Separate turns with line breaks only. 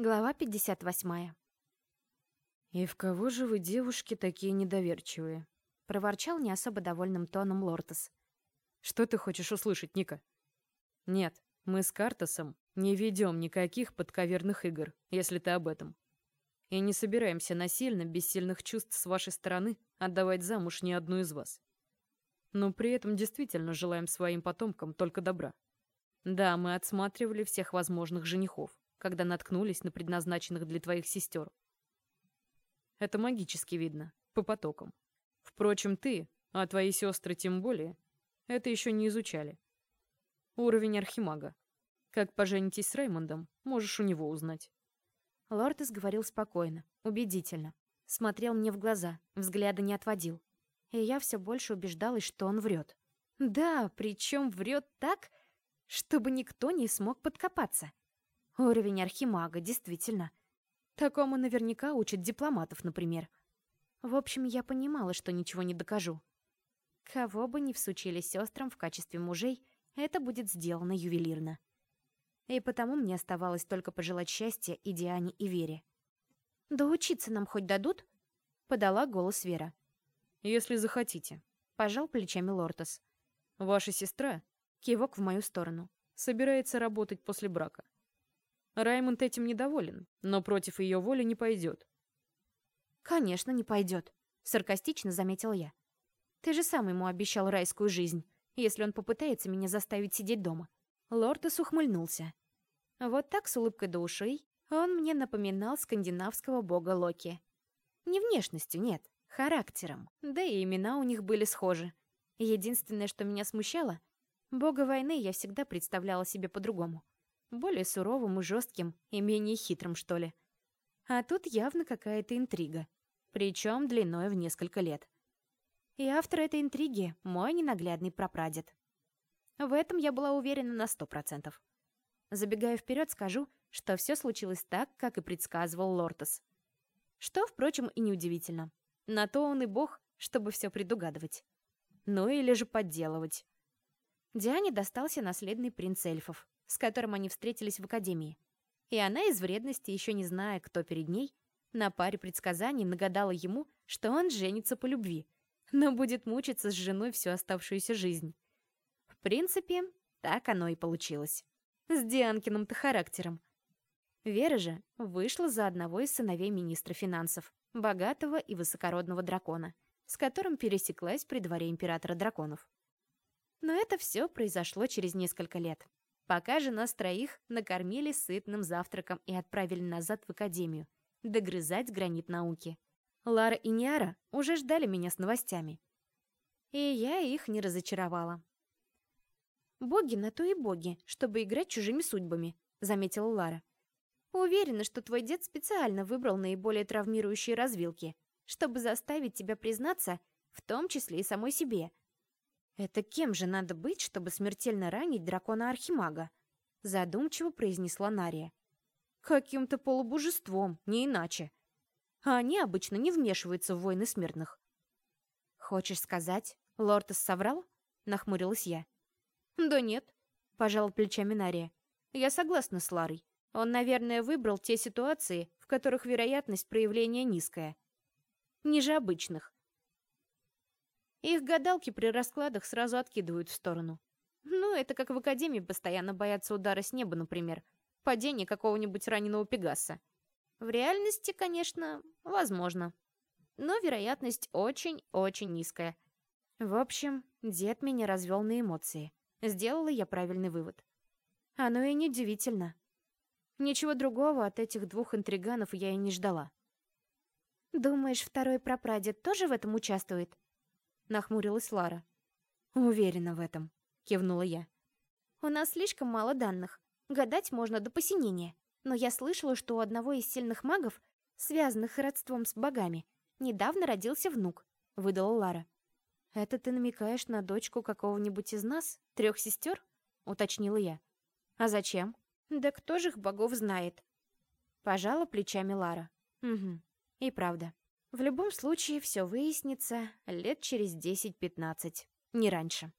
Глава 58.
«И в кого же вы, девушки, такие недоверчивые?»
— проворчал не особо довольным тоном Лортес.
«Что ты хочешь услышать, Ника?» «Нет, мы с Картосом не ведем никаких подковерных игр, если ты об этом. И не собираемся насильно, без сильных чувств с вашей стороны, отдавать замуж ни одну из вас. Но при этом действительно желаем своим потомкам только добра. Да, мы отсматривали всех возможных женихов, когда наткнулись на предназначенных для твоих сестер. Это магически видно, по потокам. Впрочем, ты, а твои сестры тем более, это еще не изучали. Уровень архимага. Как поженитесь с Реймондом, можешь у него узнать.
Лортес говорил спокойно, убедительно. Смотрел мне в глаза, взгляда не отводил. И я все больше убеждалась, что он врет. Да, причем врет так, чтобы никто не смог подкопаться. Уровень архимага, действительно. Такому наверняка учат дипломатов, например. В общем, я понимала, что ничего не докажу. Кого бы ни всучили сестрам в качестве мужей, это будет сделано ювелирно. И потому мне оставалось только пожелать счастья и Диане, и Вере. «Да учиться нам хоть дадут?» — подала голос Вера.
«Если захотите», — пожал плечами Лортос. «Ваша сестра...» — кивок в мою сторону. «Собирается работать после брака. Раймонд этим недоволен, но против ее воли не пойдет.
«Конечно, не пойдет», — саркастично заметил я. «Ты же сам ему обещал райскую жизнь, если он попытается меня заставить сидеть дома». Лортес ухмыльнулся. Вот так, с улыбкой до ушей, он мне напоминал скандинавского бога Локи. Не внешностью, нет, характером. Да и имена у них были схожи. Единственное, что меня смущало, бога войны я всегда представляла себе по-другому. Более суровым и жестким, и менее хитрым, что ли. А тут явно какая-то интрига. Причем длиной в несколько лет. И автор этой интриги — мой ненаглядный прапрадед. В этом я была уверена на сто процентов. Забегая вперед, скажу, что все случилось так, как и предсказывал Лортес. Что, впрочем, и неудивительно. На то он и бог, чтобы все предугадывать. Ну или же подделывать. Диане достался наследный принц эльфов, с которым они встретились в академии. И она из вредности, еще не зная, кто перед ней, на паре предсказаний нагадала ему, что он женится по любви, но будет мучиться с женой всю оставшуюся жизнь. В принципе, так оно и получилось. С Дианкиным-то характером. Вера же вышла за одного из сыновей министра финансов, богатого и высокородного дракона, с которым пересеклась при дворе императора драконов. Но это все произошло через несколько лет, Пока же нас троих накормили сытным завтраком и отправили назад в академию, догрызать гранит науки. Лара и Ниара уже ждали меня с новостями. И я их не разочаровала. «Боги на то и боги, чтобы играть чужими судьбами», — заметила Лара. «Уверена, что твой дед специально выбрал наиболее травмирующие развилки, чтобы заставить тебя признаться, в том числе и самой себе, «Это кем же надо быть, чтобы смертельно ранить дракона-архимага?» Задумчиво произнесла Нария. «Каким-то полубожеством, не иначе. А они обычно не вмешиваются в войны смертных». «Хочешь сказать, Лортес соврал?» Нахмурилась я. «Да нет», — пожал плечами Нария. «Я согласна с Ларой. Он, наверное, выбрал те ситуации, в которых вероятность проявления низкая. Ниже обычных. Их гадалки при раскладах сразу откидывают в сторону. Ну, это как в Академии постоянно боятся удара с неба, например. Падения какого-нибудь раненого Пегаса. В реальности, конечно, возможно. Но вероятность очень-очень низкая. В общем, дед меня развел на эмоции. Сделала я правильный вывод. Оно и неудивительно. Ничего другого от этих двух интриганов я и не ждала. «Думаешь, второй прапрадед тоже в этом участвует?» Нахмурилась Лара. Уверена в этом, кивнула я. У нас слишком мало данных. Гадать можно до посинения. Но я слышала, что у одного из сильных магов, связанных родством с богами, недавно родился внук, выдала Лара. Это ты намекаешь на дочку какого-нибудь из нас, трех сестер? уточнила я. А зачем? Да кто же их богов знает? Пожала плечами Лара. Угу. И правда. В любом случае, все выяснится лет через 10-15, не раньше.